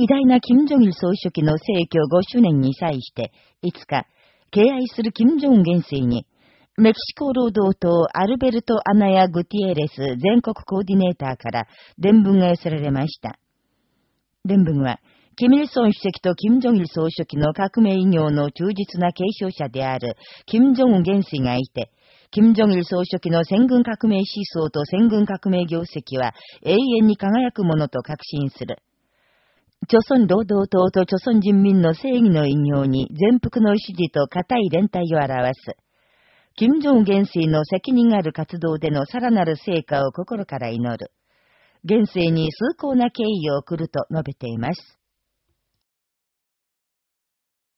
偉大な金正日総書記の逝去5周年に際して、いつか、敬愛する金正恩元帥に、メキシコ労働党アルベルト・アナヤ・グティエレス全国コーディネーターから伝聞が寄せられました。伝聞は、キミルソン主席とキム・ジョギル総書記の革命医業の忠実な継承者である、キム・ジョン元帥がいて、キム・ジョギル総書記の戦軍革命思想と戦軍革命業績は永遠に輝くものと確信する。朝鮮労働党と朝鮮人民の正義の偉業に全幅の支持と固い連帯を表す。金正恩元帥の責任ある活動でのさらなる成果を心から祈る。元帥に崇高な敬意を送ると述べています。